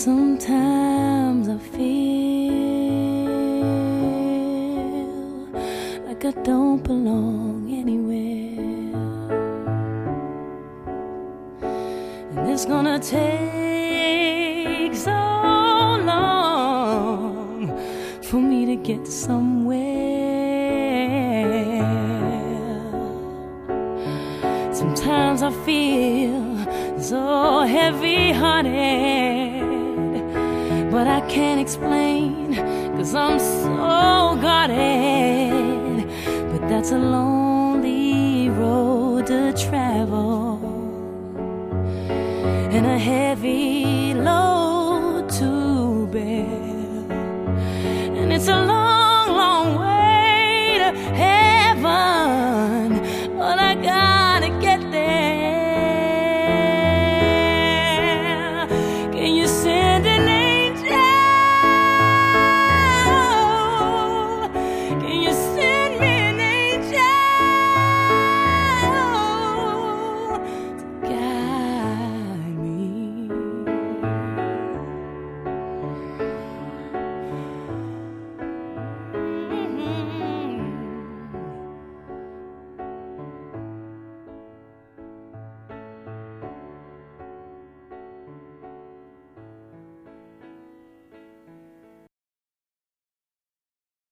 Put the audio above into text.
Sometimes I feel like I don't belong anywhere, and it's gonna take so long for me to get somewhere. Sometimes I feel so heavy hearted but I can't explain, cause I'm so guarded. But that's a lonely road to travel, and a heavy